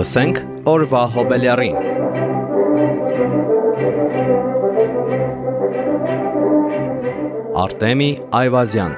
Լսենք օրվա հոբելյարին։ Արտեմի Այվազյան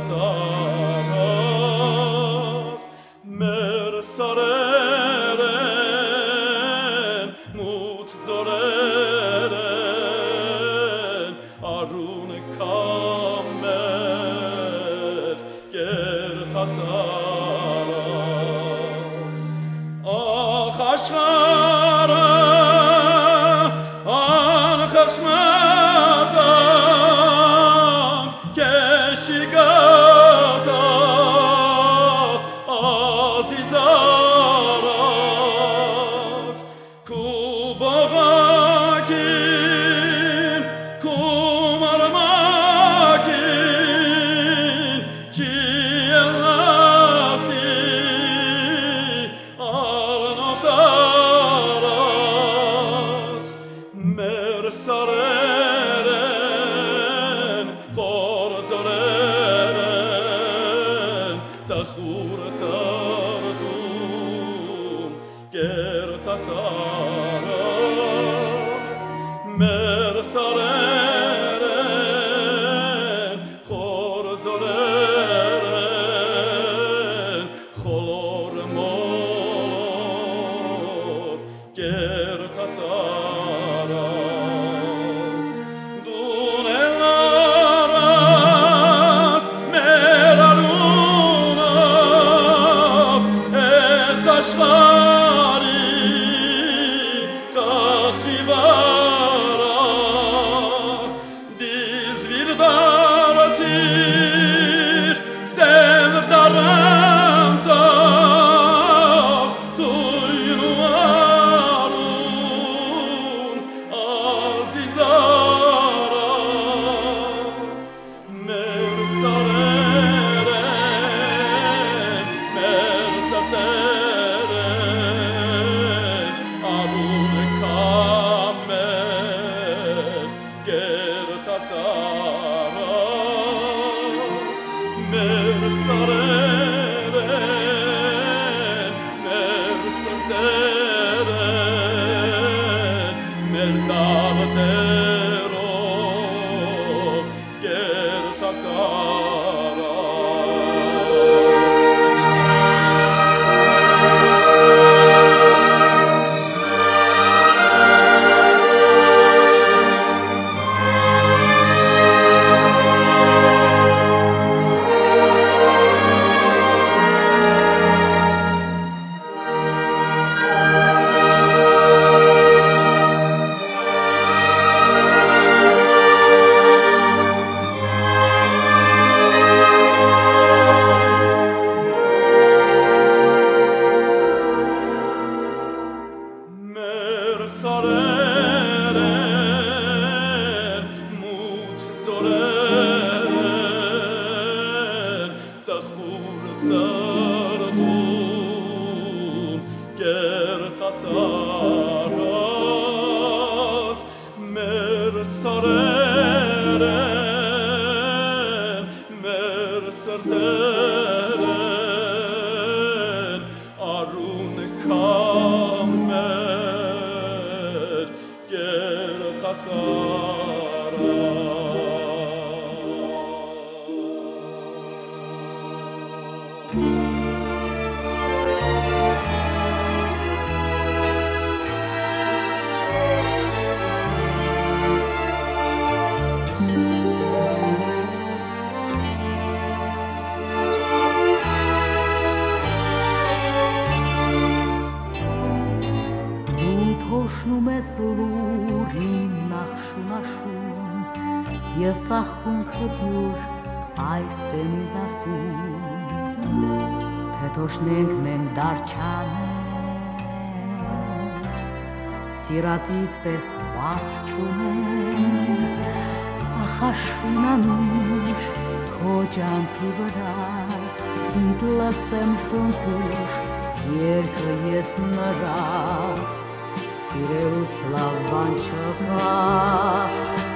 us. Jerusalem. Սիրածիդ պես վարդ չունես ախաշունանուշ քո ջամփի վրա իդ լսեմ թունքուշ երկը ես նրա սիրելուց լավ բան չկա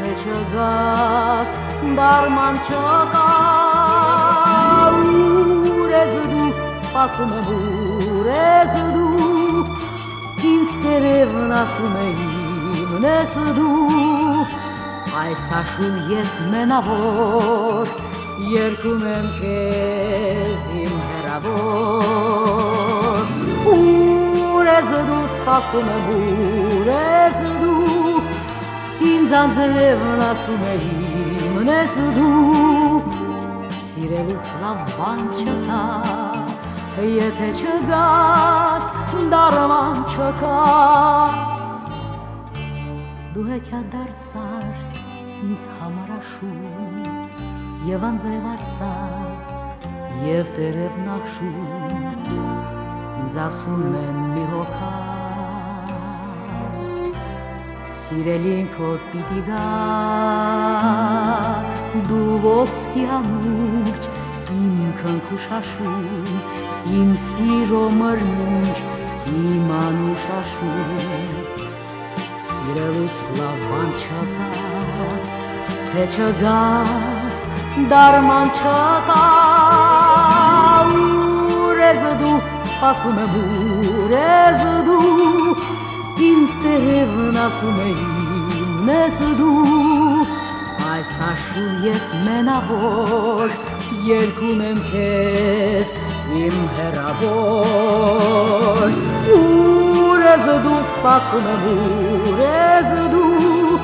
թե չգաս բարման չկա ուր ես դու սպասում եմ ուր ես դու ինձ տերևն ասում է իմն ես դու այս աշուն ես մենավոր երկում եմ քեզ իմ հերավոր ուր ես դու սպասում եմ ուր ես դու ինձ անձրևն ասում է իմն ես դու սիրելուց լավ բան չկա եթե չգաս դարման չկա դու հեքիա դարձար ինձ համար աշուն եւ անձրևարծար եւ տերև նախշուն ինձ ասում են մի հոգա սիրելին քո պիտի գա դու ոսկի ամուրջ իմ քնքուշաշուն իմ սիրո մրմունջ իմ անուշաշուն սիրելուց լավ բան չկա թե չգաս դարման չկա ուր ես դու սպասում եմ ուր ես դու ինձ տերևն ասում է իմն ես դու այս աշուն ես մենավոր երկում եմ քեզ իմ հերավոր ուր ես դու սպասում եմ ուր ես դու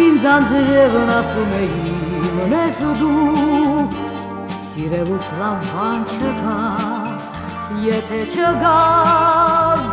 ինձ անձրևն ասում է իմն ես դու սիրելուց լավ բան չկա եթե չգաս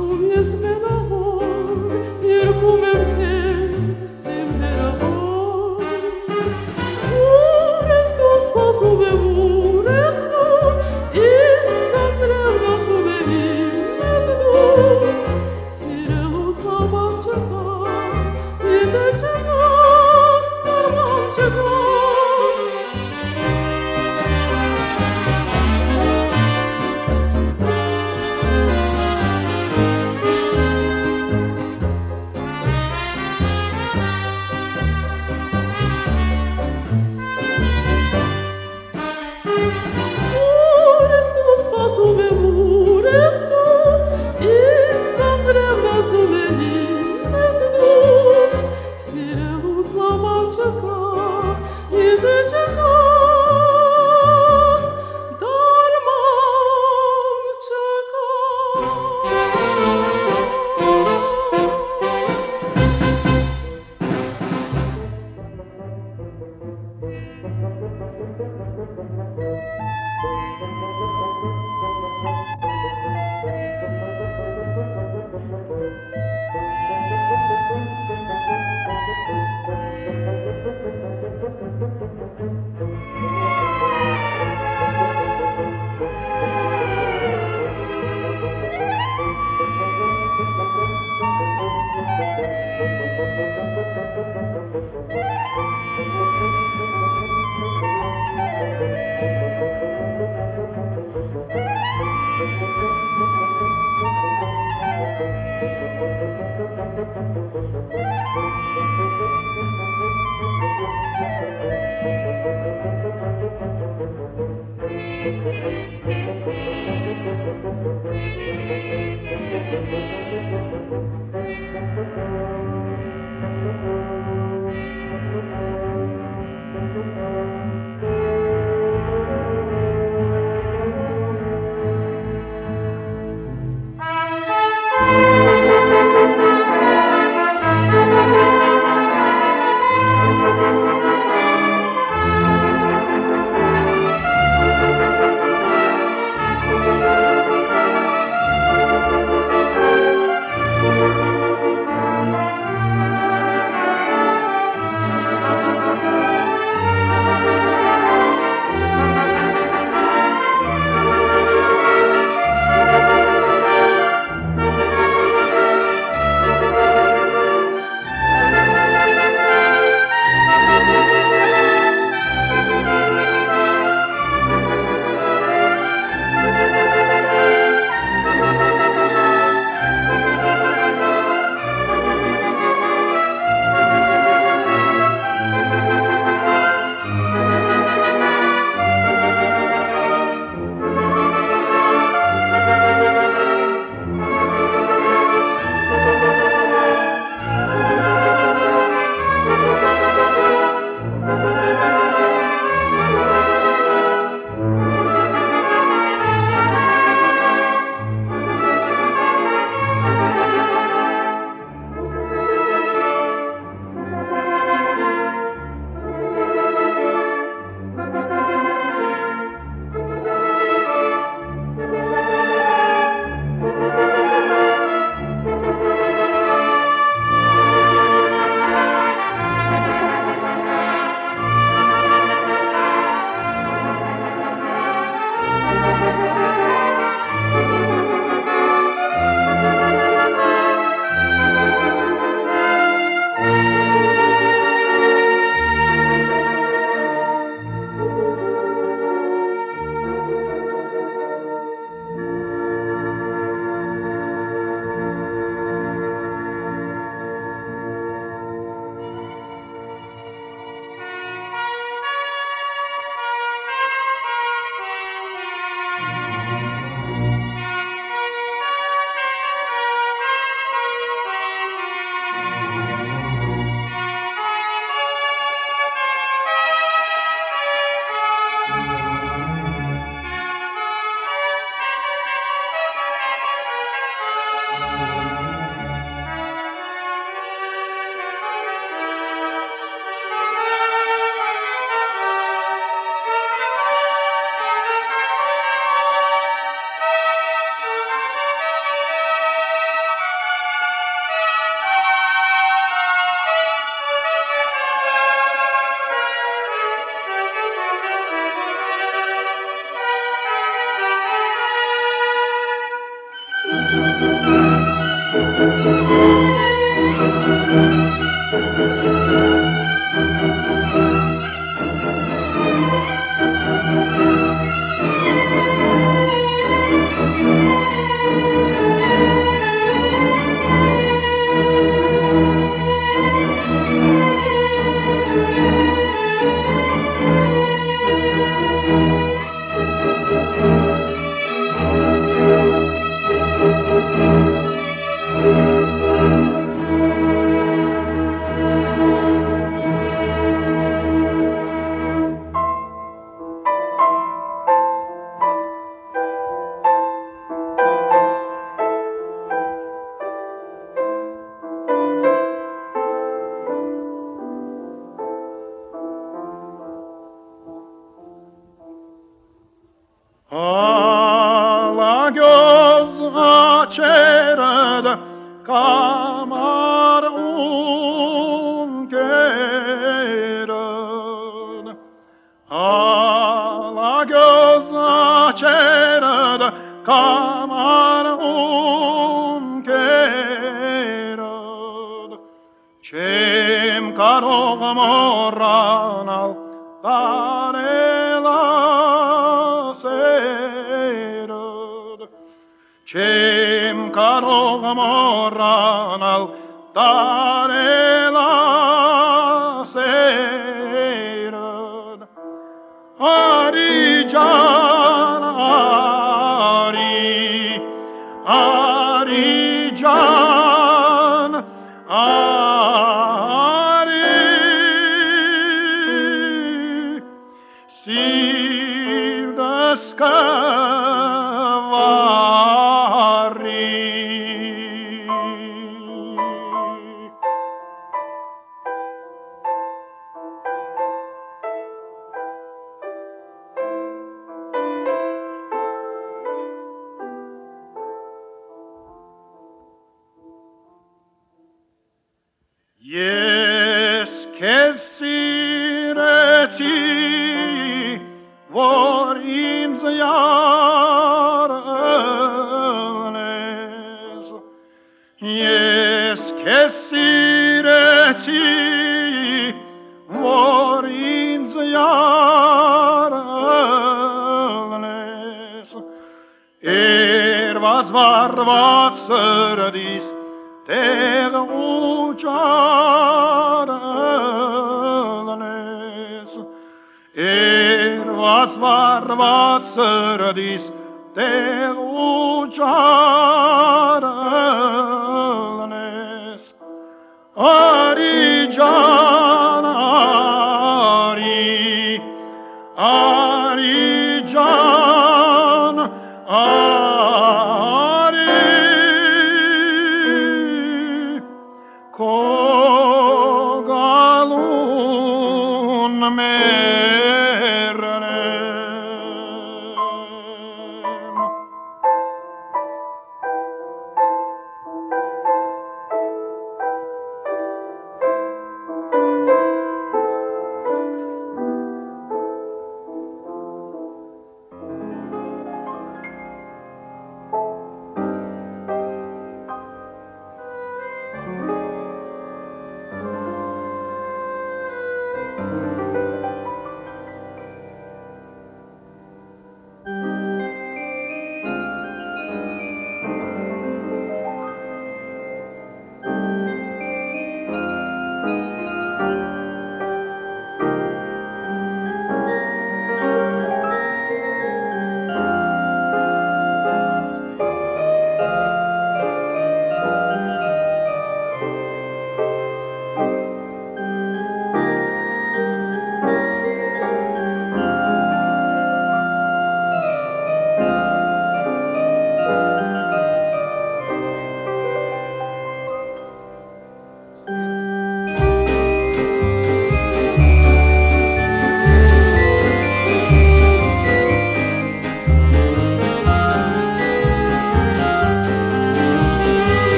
tu vies me Thank you. Kim karogam oran al, dar Yes, kesireti var imziyar önes. Kesireti var imziyar önes. Er was ciarăles. Eroați, bărbați, să rădiți, te rugeați,